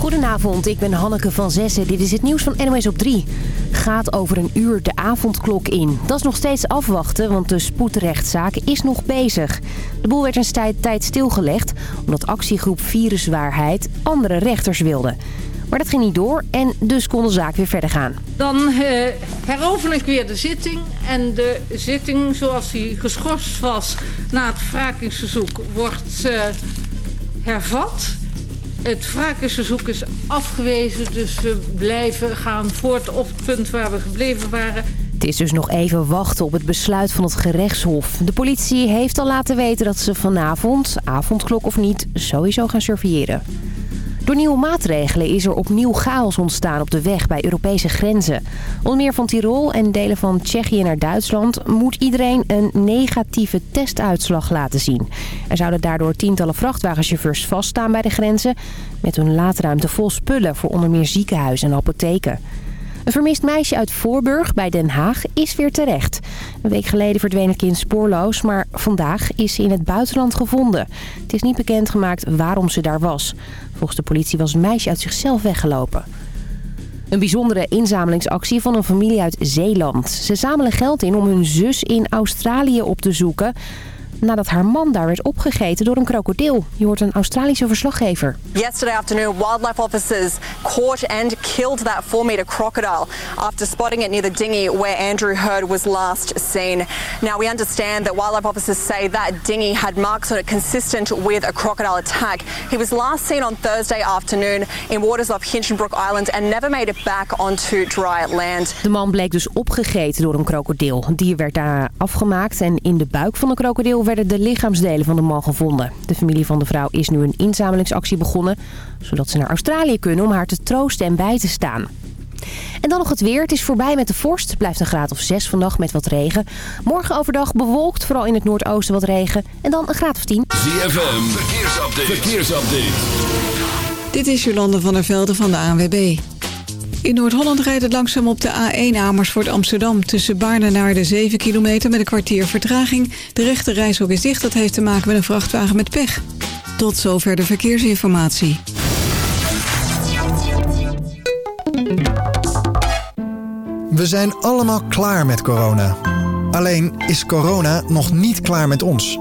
Goedenavond, ik ben Hanneke van Zessen. Dit is het nieuws van NOS op 3. Gaat over een uur de avondklok in. Dat is nog steeds afwachten, want de spoedrechtszaak is nog bezig. De boel werd een tijd stilgelegd, omdat actiegroep Viruswaarheid andere rechters wilde. Maar dat ging niet door en dus kon de zaak weer verder gaan. Dan uh, heropen ik weer de zitting. En de zitting zoals die geschorst was na het wrakingsverzoek wordt uh, hervat. Het wrakingsverzoek is afgewezen, dus we blijven gaan voort op het punt waar we gebleven waren. Het is dus nog even wachten op het besluit van het gerechtshof. De politie heeft al laten weten dat ze vanavond, avondklok of niet, sowieso gaan surveilleren. Door nieuwe maatregelen is er opnieuw chaos ontstaan op de weg bij Europese grenzen. Onder meer van Tirol en delen van Tsjechië naar Duitsland moet iedereen een negatieve testuitslag laten zien. Er zouden daardoor tientallen vrachtwagenchauffeurs vaststaan bij de grenzen met hun laadruimte vol spullen voor onder meer ziekenhuizen en apotheken. Een vermist meisje uit Voorburg bij Den Haag is weer terecht. Een week geleden verdween het kind spoorloos, maar vandaag is ze in het buitenland gevonden. Het is niet bekendgemaakt waarom ze daar was. Volgens de politie was het meisje uit zichzelf weggelopen. Een bijzondere inzamelingsactie van een familie uit Zeeland. Ze zamelen geld in om hun zus in Australië op te zoeken nadat haar man daar werd opgegeten door een krokodil. Je hoort een Australische verslaggever. Yesterday afternoon, wildlife officers caught and killed that 4-meter crocodile after spotting it near the dinghy where Andrew Heard was last seen. Now we understand that wildlife officers say that dinghy had marks on it consistent with a crocodile attack. He was last seen on Thursday afternoon in waters off Hinchinbrook Island and never made it back onto dry land. De man bleek dus opgegeten door een krokodil. Die werd daarna afgemaakt en in de buik van de krokodil werden de lichaamsdelen van de man gevonden. De familie van de vrouw is nu een inzamelingsactie begonnen... zodat ze naar Australië kunnen om haar te troosten en bij te staan. En dan nog het weer. Het is voorbij met de vorst. Het blijft een graad of 6 vannacht met wat regen. Morgen overdag bewolkt, vooral in het noordoosten wat regen. En dan een graad of 10. ZFM, verkeersupdate. verkeersupdate. Dit is Jolande van der Velde van de ANWB. In Noord-Holland rijdt het langzaam op de A1 Amersfoort Amsterdam... tussen Baarne naar de 7 kilometer met een kwartier vertraging. De rechte reishok is dicht, dat heeft te maken met een vrachtwagen met pech. Tot zover de verkeersinformatie. We zijn allemaal klaar met corona. Alleen is corona nog niet klaar met ons.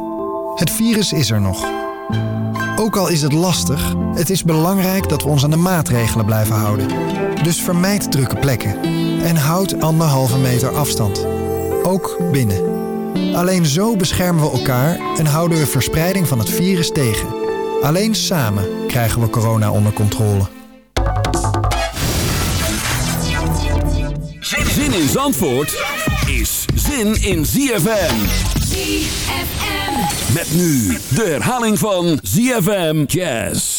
Het virus is er nog. Ook al is het lastig, het is belangrijk dat we ons aan de maatregelen blijven houden. Dus vermijd drukke plekken en houd anderhalve meter afstand. Ook binnen. Alleen zo beschermen we elkaar en houden we verspreiding van het virus tegen. Alleen samen krijgen we corona onder controle. Zin in Zandvoort is zin in ZFM. ZFM. Met nu de herhaling van ZFM Jazz.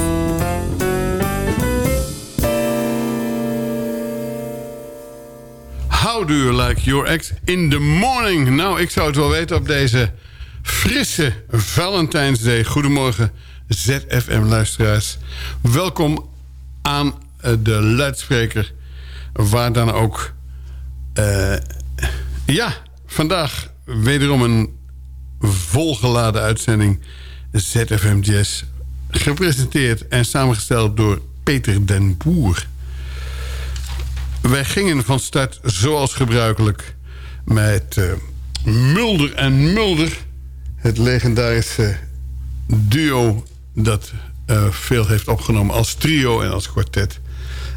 How do like your ex in the morning? Nou, ik zou het wel weten op deze frisse Valentijnsday. Goedemorgen, ZFM-luisteraars. Welkom aan eh, de luidspreker, waar dan ook... eh, ja, vandaag wederom een volgeladen uitzending ZFM Jazz. Gepresenteerd en samengesteld door Peter den Boer. Wij gingen van start zoals gebruikelijk met eh, Mulder en Mulder. Het legendarische duo dat eh, veel heeft opgenomen als trio en als kwartet.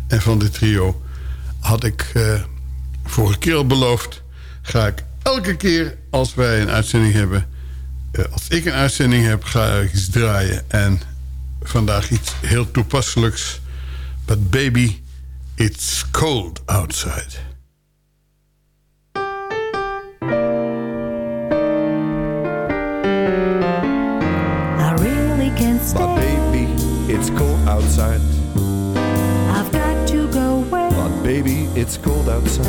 En van dit trio had ik eh, vorige keer al beloofd... ga ik elke keer als wij een uitzending hebben... als ik een uitzending heb, ga ik iets draaien. En vandaag iets heel toepasselijks. But baby... It's cold outside. I really can't But stay. baby, it's cold outside. I've got to go away. But baby, it's cold outside.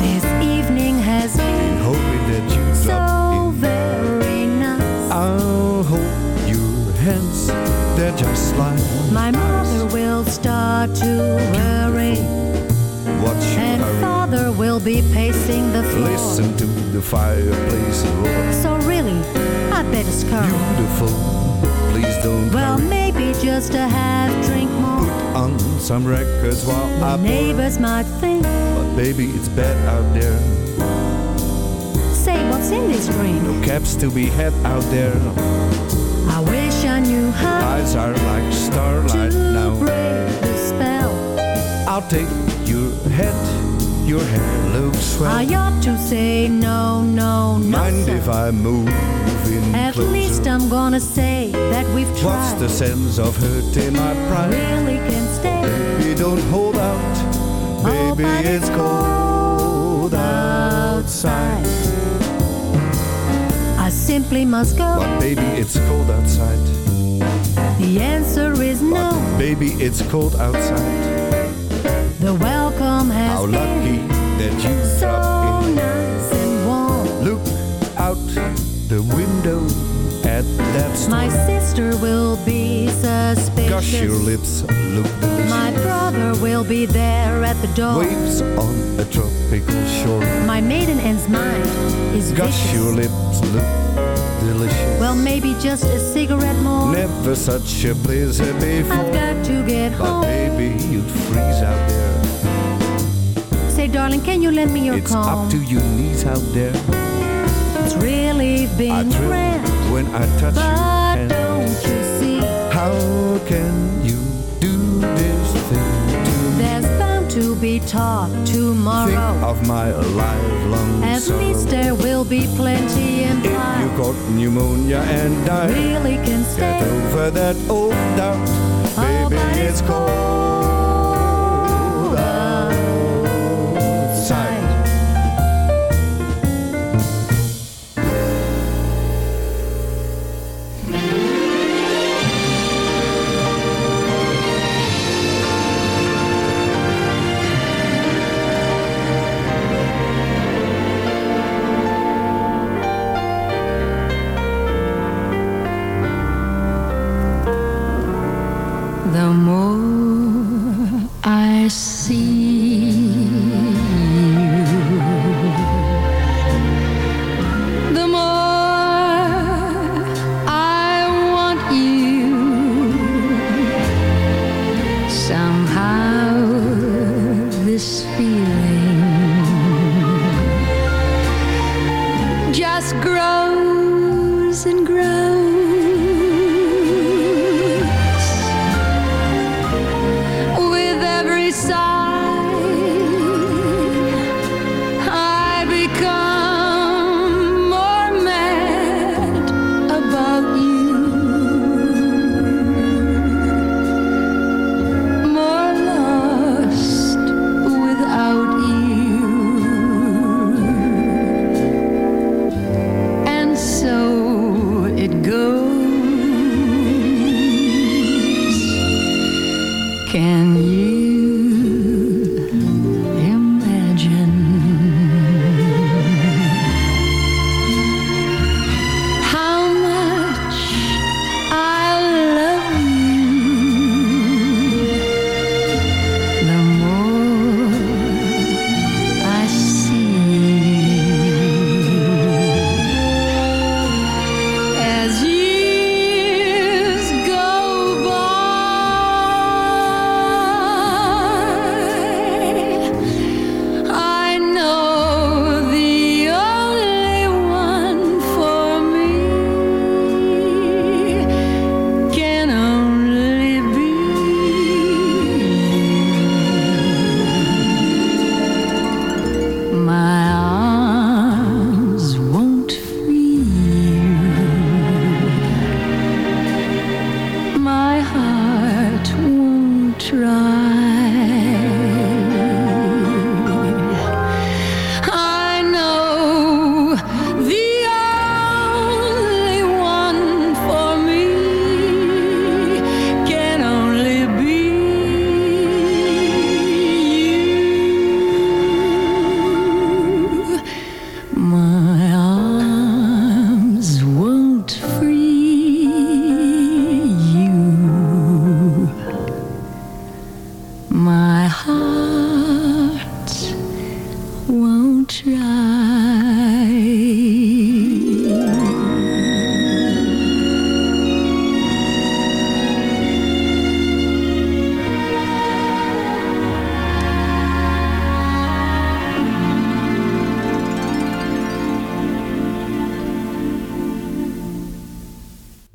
This evening has been Hoping that you drop so very nice. I'll hold your hands. They're just like My mother will start to worry, and hurry. father will be pacing the floor. Listen to the fireplace roar. So really, I better scurry. Beautiful, please don't Well, hurry. maybe just a half drink more. Put On some records while I The pour. neighbors might think, But baby, it's bad out there. say what's in this drink. No caps to be had out there. I wish Knew how Eyes are like starlight to now. break the spell. I'll take your head. Your hair looks swell. I ought to say no, no, no. Mind sir. if I move in At closer? least I'm gonna say that we've tried. What's the sense of hurting my pride? really can stay. Baby, don't hold out. Oh, Baby, it's cold outside. I simply must go. But baby, it's cold outside. The answer is no. Baby, it's cold outside. The welcome has How been lucky that you so dropped in. nice and warm. Look out the window at that storm. My sister will be suspicious. Gosh, your lips look delicious. My brother will be there at the door. Waves on a tropical shore. My maiden aunt's mind is Gosh, vicious. your lips look delicious. Well, maybe just a cigarette more. Never such a blizzard before. I've got to get But home. baby, you'd freeze out there. Say, darling, can you lend me your it's comb? up to your knees out there. It's really been grand. when I touch But hand. don't you see? How can you do this to be Think tomorrow. of my lifelong At sorrow. least there will be plenty If you got pneumonia and die, Really can get stay. over that old doubt. Oh, Baby, it's cold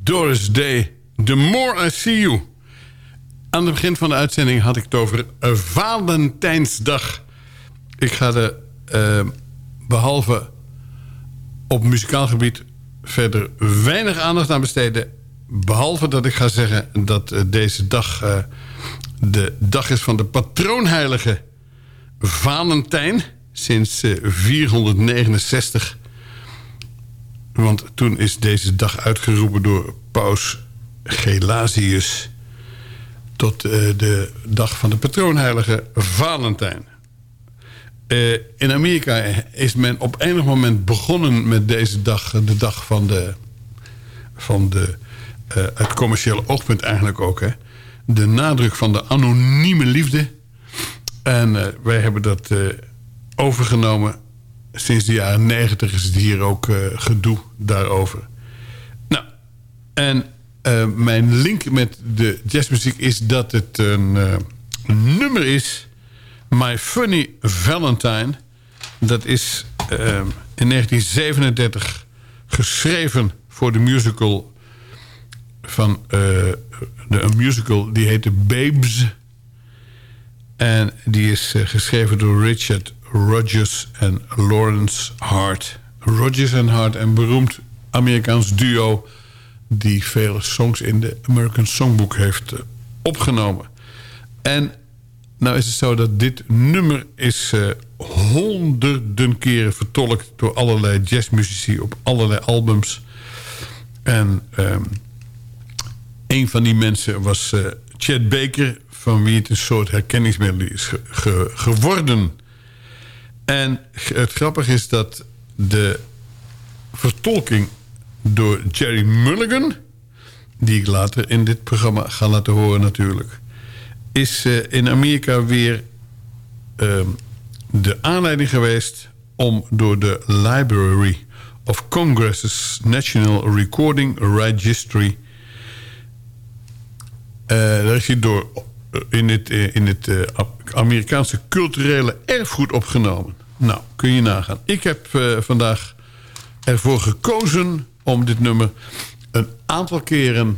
Doris Day, The More I See You. Aan het begin van de uitzending had ik het over een Valentijnsdag. Ik ga er eh, behalve op muzikaal gebied verder weinig aandacht aan besteden. Behalve dat ik ga zeggen dat eh, deze dag eh, de dag is van de patroonheilige Valentijn. Sinds eh, 469 want toen is deze dag uitgeroepen door paus Gelasius... tot eh, de dag van de patroonheilige Valentijn. Eh, in Amerika is men op enig moment begonnen met deze dag... de dag van de... Van de eh, het commerciële oogpunt eigenlijk ook. Hè? De nadruk van de anonieme liefde. En wij hebben dat overgenomen sinds de jaren negentig is het hier ook eh, gedoe daarover. Nou, en eh, mijn link met de jazzmuziek is dat het een, eh, nummer is... My Funny Valentine. Dat is eh, in 1937 geschreven voor de musical... van de, een musical die heette Babes... En die is geschreven door Richard Rodgers en Lawrence Hart. Rodgers en Hart, een beroemd Amerikaans duo... die vele songs in de American Songbook heeft eh, opgenomen. En nou is het zo dat dit nummer is eh, honderden keren vertolkt... door allerlei jazzmuzici op allerlei albums. En ehm, een van die mensen was eh, Chet Baker... van wie het een soort herkenningsmiddel is ge- ge- geworden. En het grappige is dat de vertolking door Jerry Mulligan... die ik later in dit programma ga laten horen natuurlijk... is eh, in Amerika weer ehm, de aanleiding geweest... om door de Library of Congress's National Recording Registry... Eh, daar is hij door eh, in het, in het Amerikaanse culturele erfgoed opgenomen. Nou, kun je nagaan. Ik heb eh, vandaag ervoor gekozen om dit nummer een aantal keren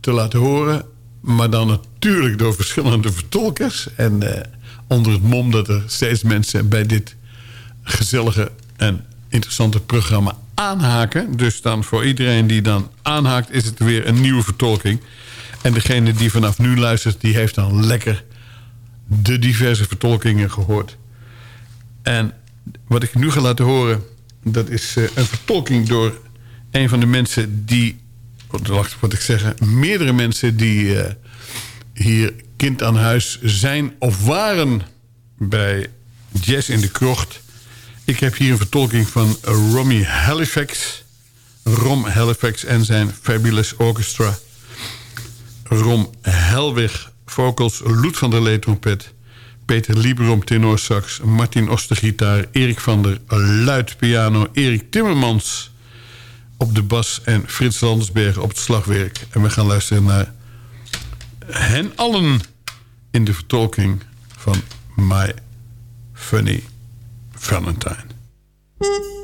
te laten horen. Maar dan natuurlijk door verschillende vertolkers. En eh, onder het mom dat er steeds mensen bij dit gezellige en interessante programma aanhaken. Dus dan voor iedereen die dan aanhaakt is het weer een nieuwe vertolking. En degene die vanaf nu luistert, die heeft dan lekker de diverse vertolkingen gehoord. En wat ik nu ga laten horen, dat is eh, een vertolking door een van de mensen die... Wat, wat ik zeggen, meerdere mensen die eh, hier kind aan huis zijn of waren bij Jazz in de Krocht. Ik heb hier een vertolking van Romy Halifax. Rom Halifax en zijn Fabulous Orchestra. Rom Helwig vocals, Loet van der Lee trompet... Peter Lieberom tenorsax, Martin Oster gitaar... Erik van der Luid piano, Erik Timmermans op de bas... en Frits Landersbergen op het slagwerk. En we gaan luisteren naar hen allen in de vertolking van My Funny Valentine.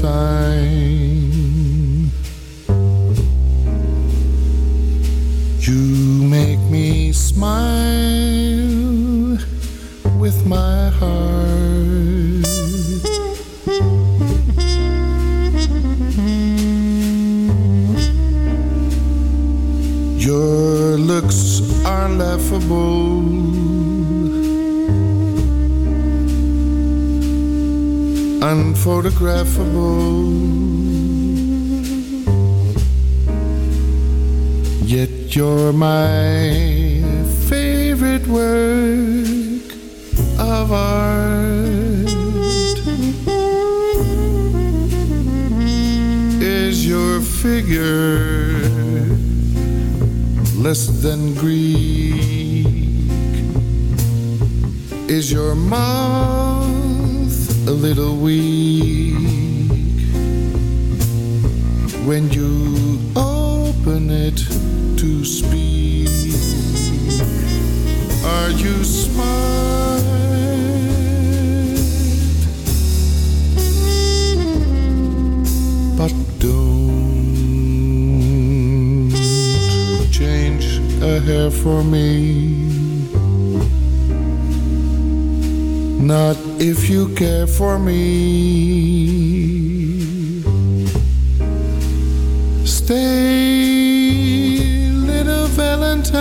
Valentine, you make me smile with my heart. Your looks are laughable. Unphotographable. Yet you're my favorite work of art. Is your figure less than Greek? Is your a little weak when you open it to speak? Are you smart? But don't change a hair for me. Not if you care for me. Stay, little Valentine.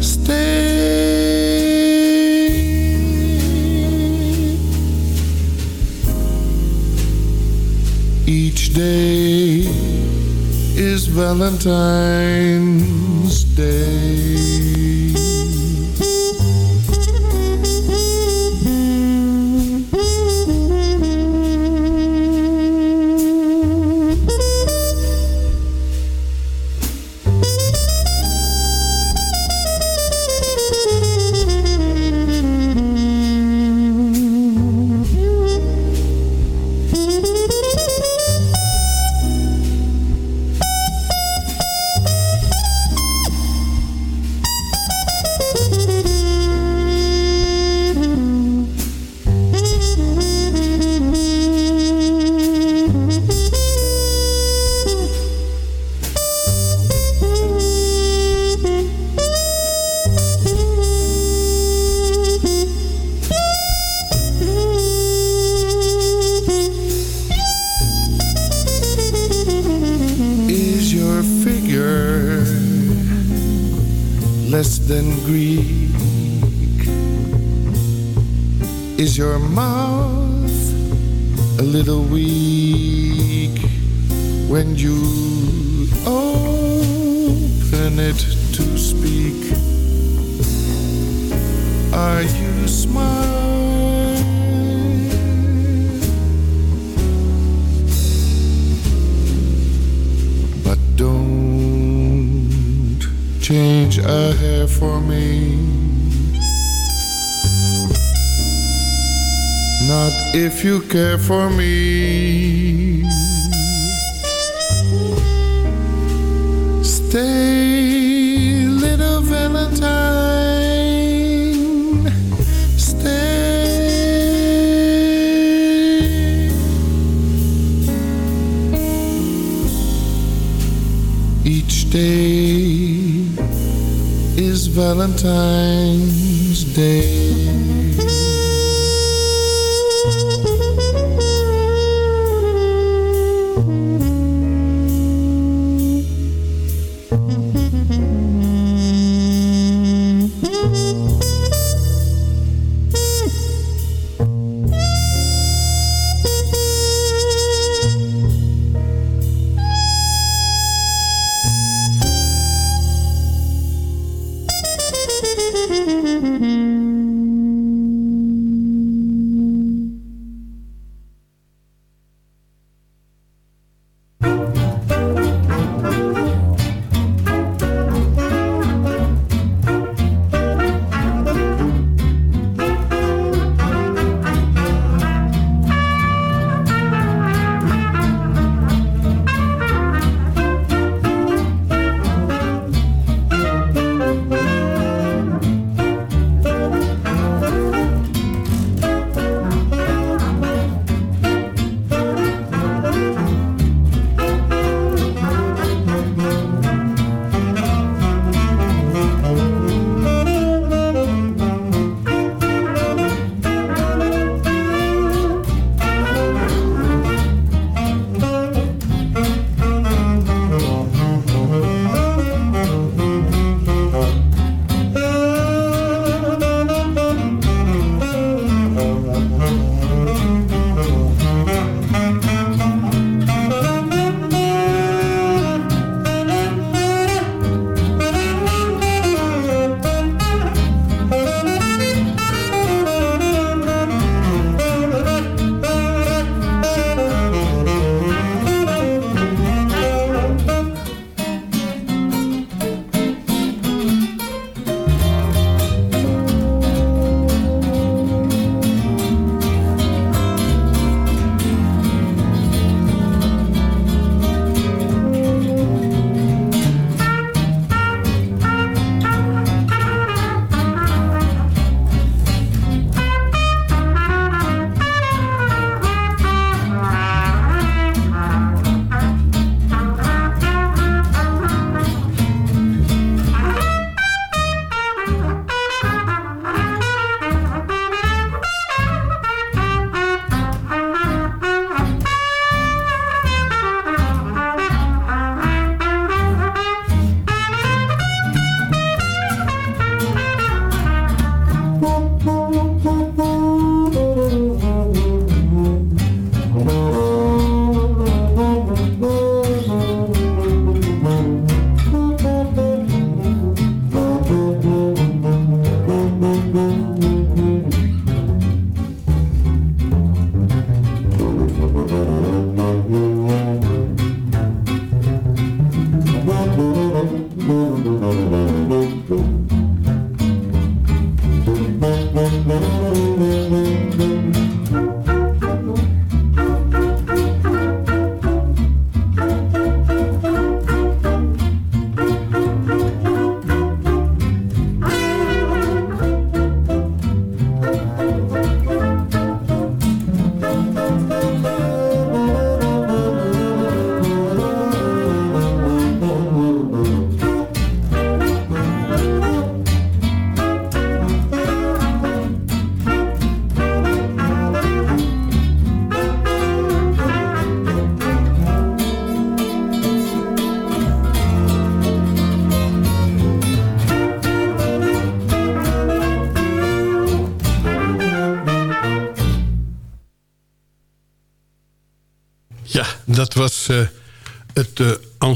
Stay. Each day is Valentine's Day. Is your mouth a little weak when you open it to speak. Are you smile? But don't change a hair for me. Not if you care for me. Stay, little Valentine. Stay. Each day is Valentine's Day.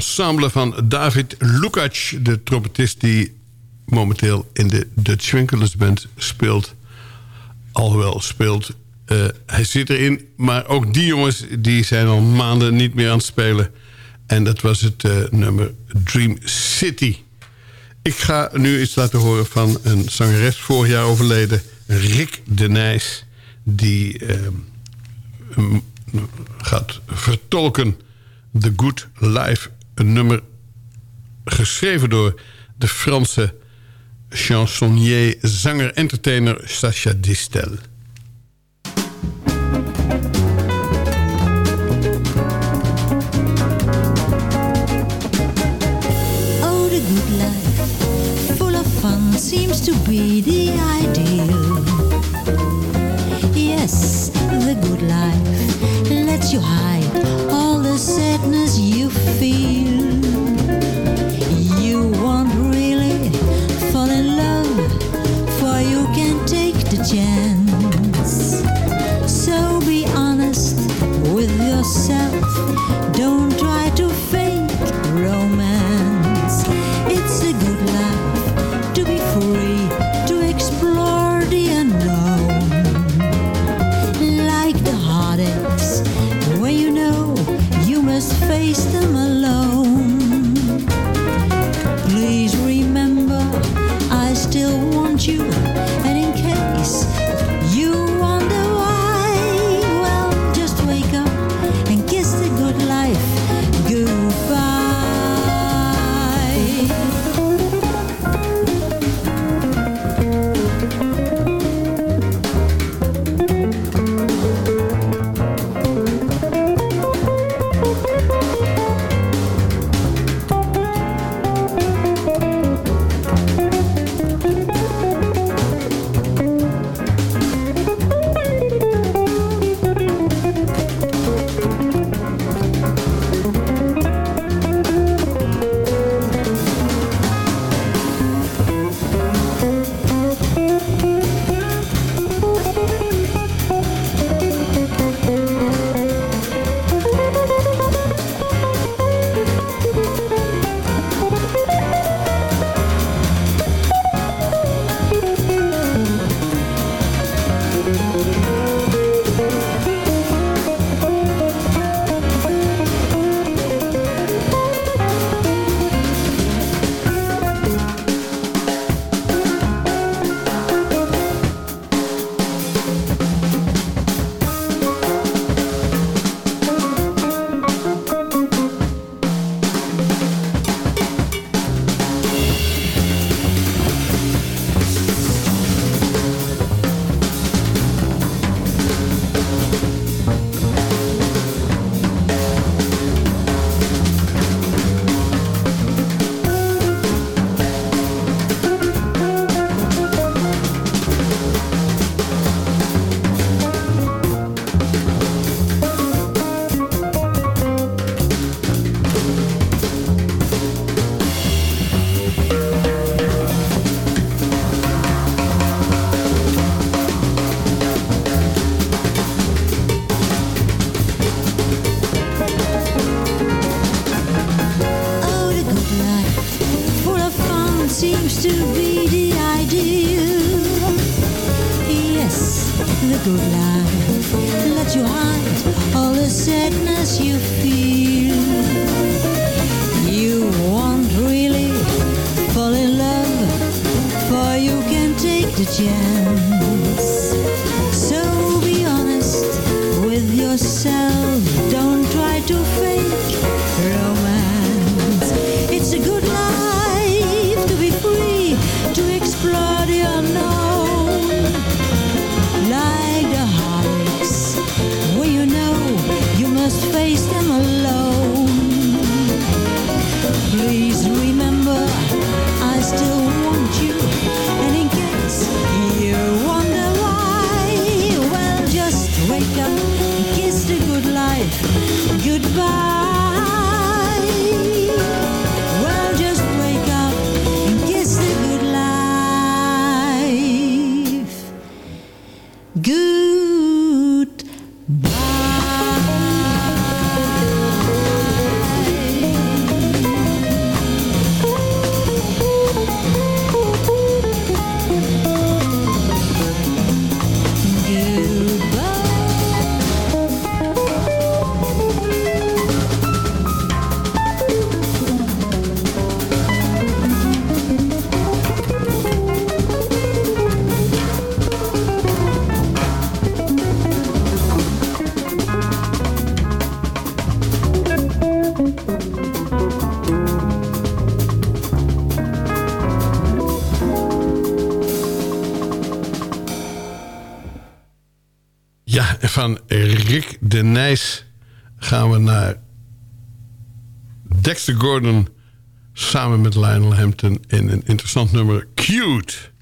ensemble van David Lukac, de trompetist die momenteel in de Dutch Winkelers Band speelt. Alhoewel speelt, eh, hij zit erin. Maar ook die jongens die zijn al maanden niet meer aan het spelen. En dat was het eh, nummer Dream City. Ik ga nu iets laten horen van een zangeres vorig jaar overleden. Rick de Nijs. Die ehm, gaat vertolken The Good Life een nummer geschreven door de Franse chansonnier, zanger-entertainer Sacha Distel. Met Lionel Hampton in een interessant nummer Cute.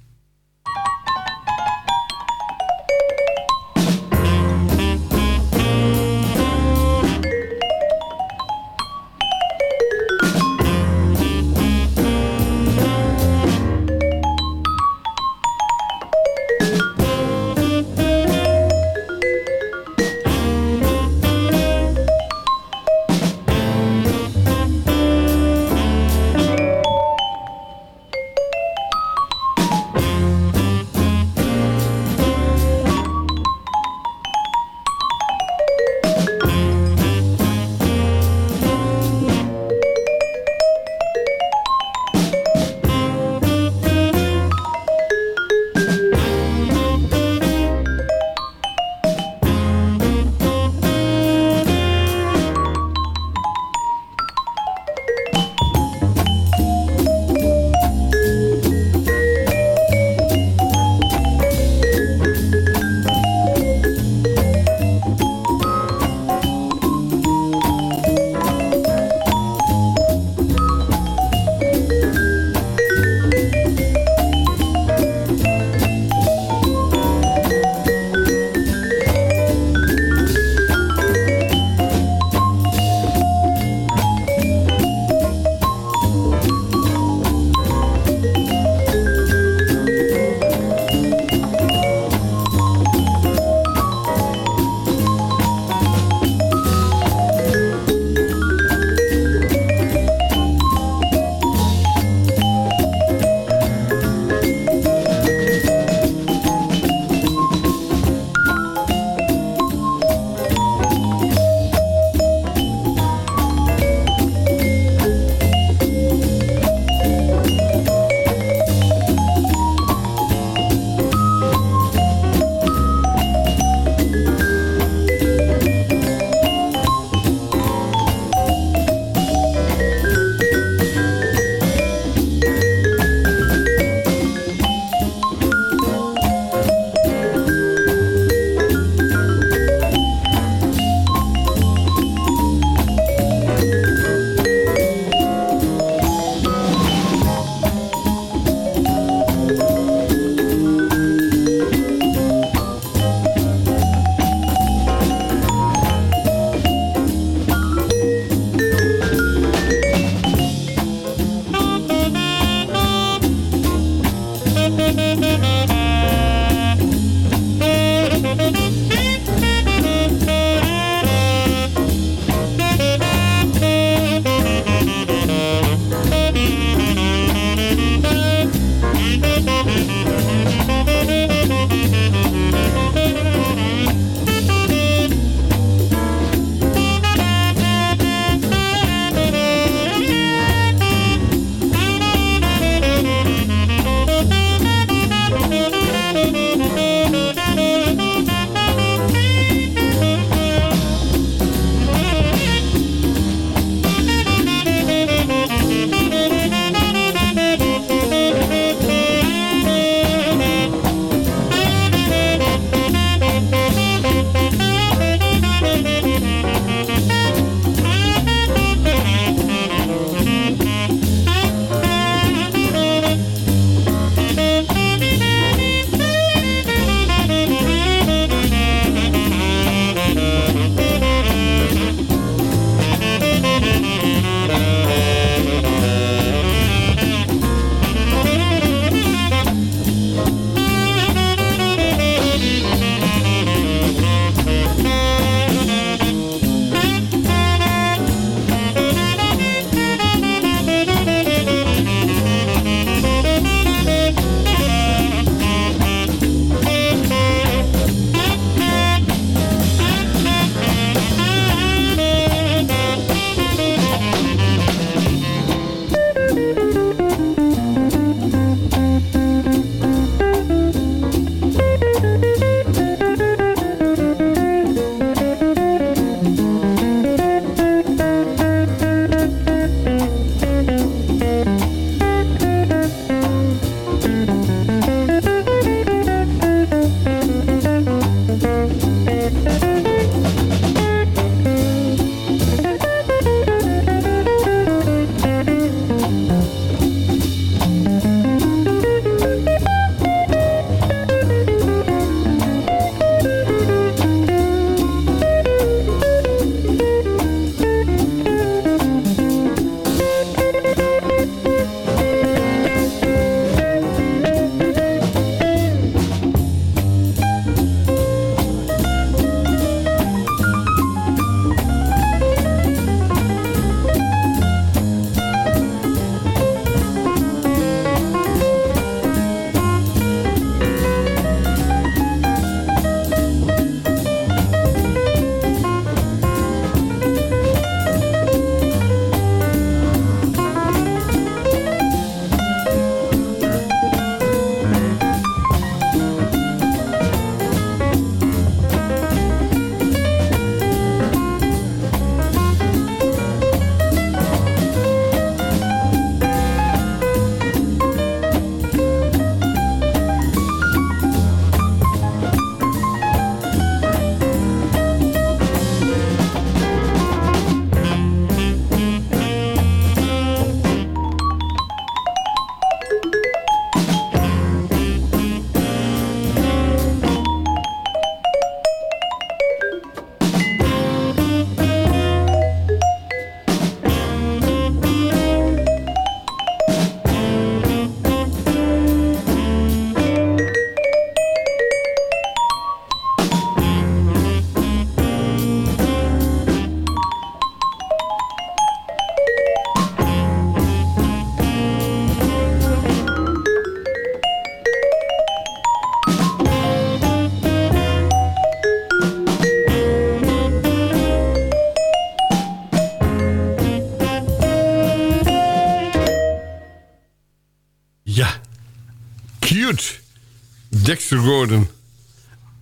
Dexter Gordon.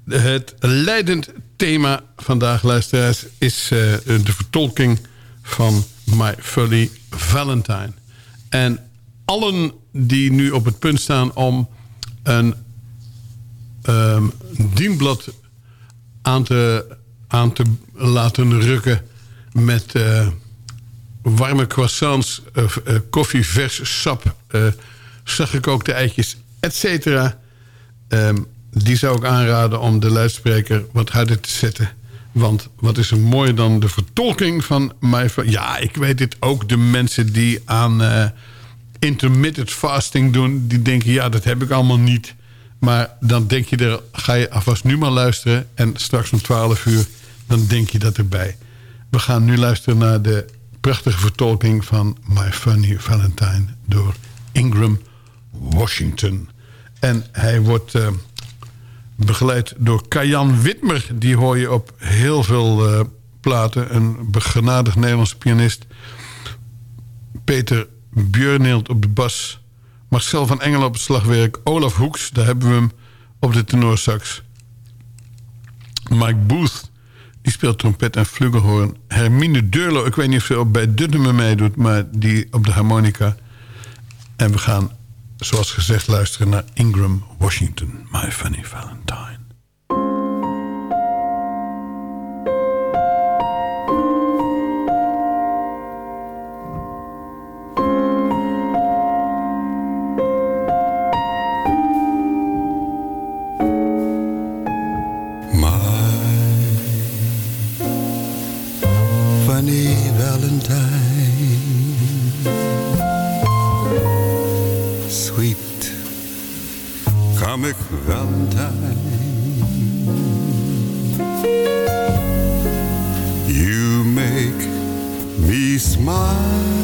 Het leidend thema vandaag, luisteraars... is uh, de vertolking van My Funny Valentine. En allen die nu op het punt staan om een um, dienblad aan te, aan te laten rukken... met uh, warme croissants, uh, koffie, vers sap, zachtgekookte eitjes, et cetera... Um, die zou ik aanraden om de luidspreker wat harder te zetten. Want wat is er mooier dan de vertolking van mij? Ja, ik weet het ook. De mensen die aan uh, intermittent fasting doen... die denken, ja, dat heb ik allemaal niet. Maar dan denk je er, ga je alvast nu maar luisteren... en straks om 12 uur, dan denk je dat erbij. We gaan nu luisteren naar de prachtige vertolking van My Funny Valentine... door Ingram Washington. En hij wordt... Uh, begeleid door Kajan Witmer. Die hoor je op heel veel uh, platen. Een begenadigd Nederlandse pianist. Peter Björneelt op de bas. Marcel van Engelen op het slagwerk. Olaf Hoeks, daar hebben we hem op de tenorsax. Mike Booth, die speelt trompet en flugelhoorn. Hermine Deurlo, ik weet niet of ze ook bij dit nummer meedoet... maar die op de harmonica. En we gaan zoals gezegd luisteren naar Ingram Washington, My Funny Valentine. comic valentine. You make me smile.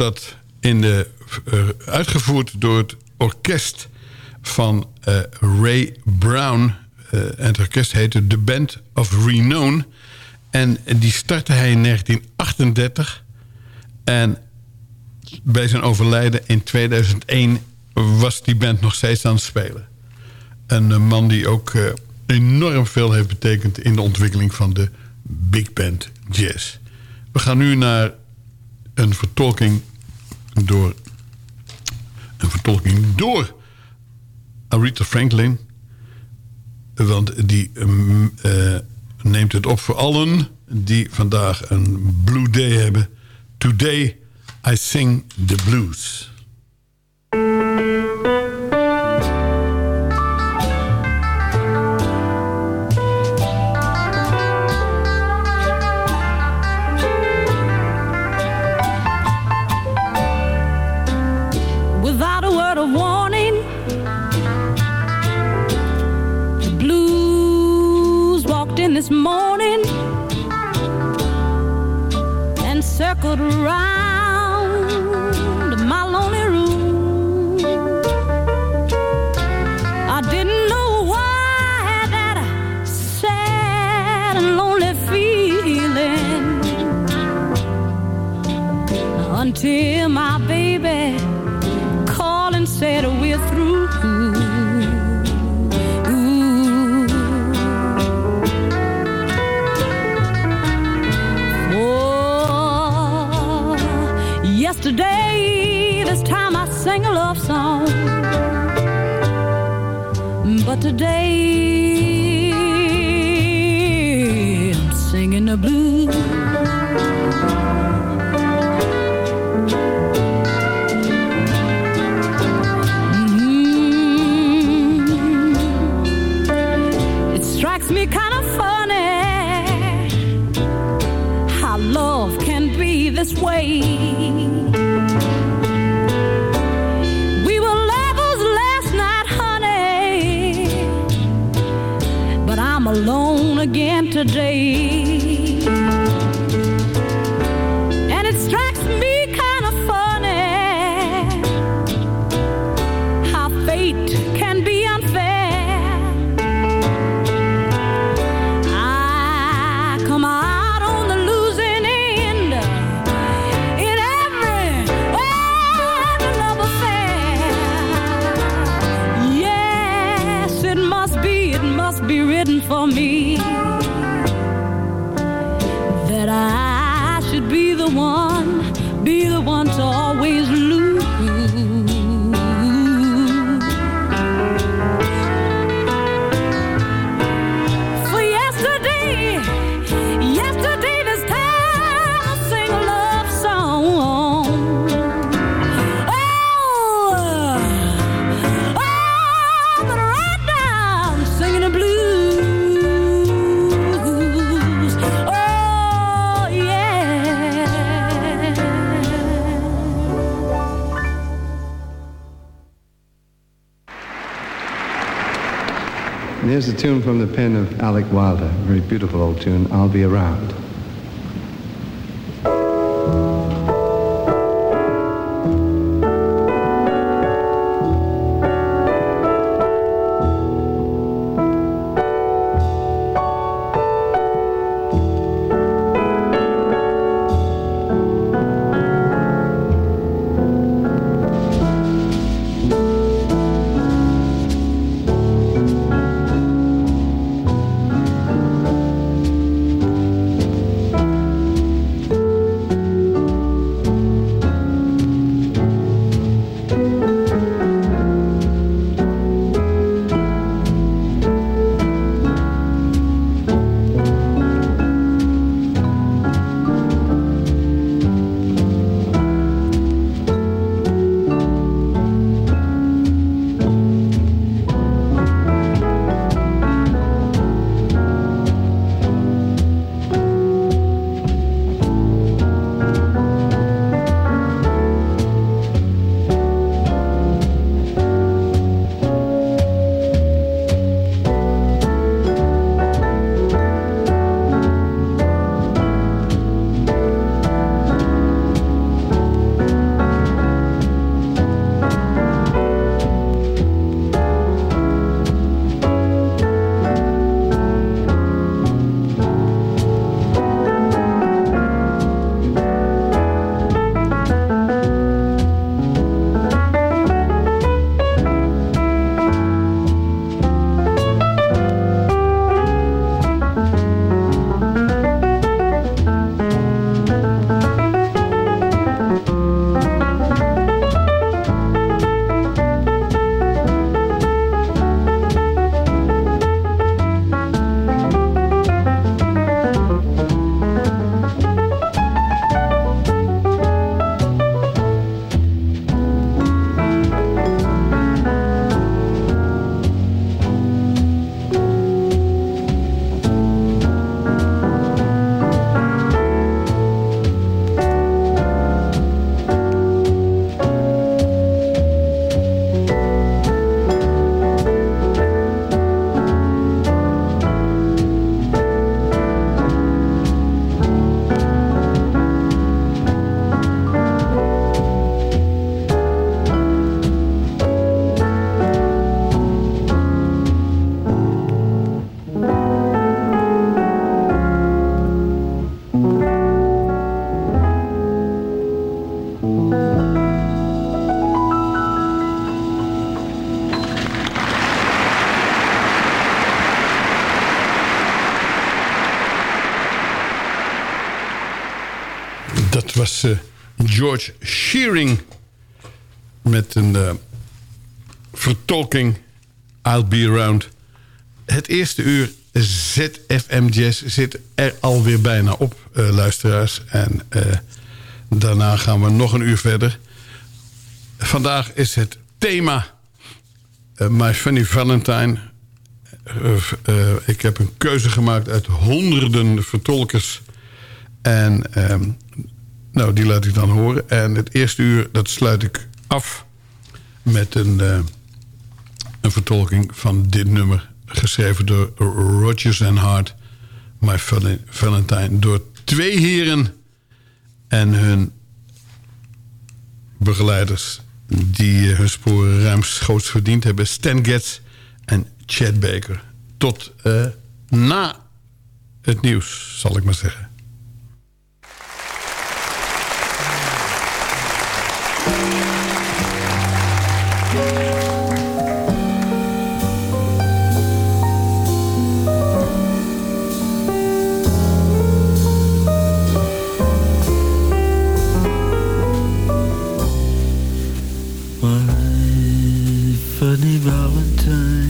Dat in de, eh, uitgevoerd door het orkest van eh, Ray Brown. Eh, en het orkest heette The Band of Renown. En die startte hij in 1938. En bij zijn overlijden in 2001 was die band nog steeds aan het spelen. Een man die ook enorm veel heeft betekend... in de ontwikkeling van de big band jazz. We gaan nu naar een vertolking door... een vertolking door Aretha Franklin. Want die mm, eh, neemt het op voor allen die vandaag een Blue Day hebben. Today I sing the blues. Today. Tune from the pen of Alec Wilder, a very beautiful old tune, I'll Be Around. Vertolking I'll Be Around. Het eerste uur ZFM Jazz zit er alweer bijna op, eh, luisteraars. En daarna gaan we nog een uur verder. Vandaag is het thema My Funny Valentine. ik heb een keuze gemaakt uit honderden vertolkers... En ehm, nou, die laat ik dan horen. En het eerste uur, dat sluit ik af met een, uh, een vertolking van dit nummer, geschreven door Rogers and Hart. My Valentine, door twee heren en hun begeleiders... die eh, hun sporen ruimschoots verdiend hebben. Stan Getz en Chad Baker. Tot eh, na het nieuws, zal ik maar zeggen. My funny Valentine.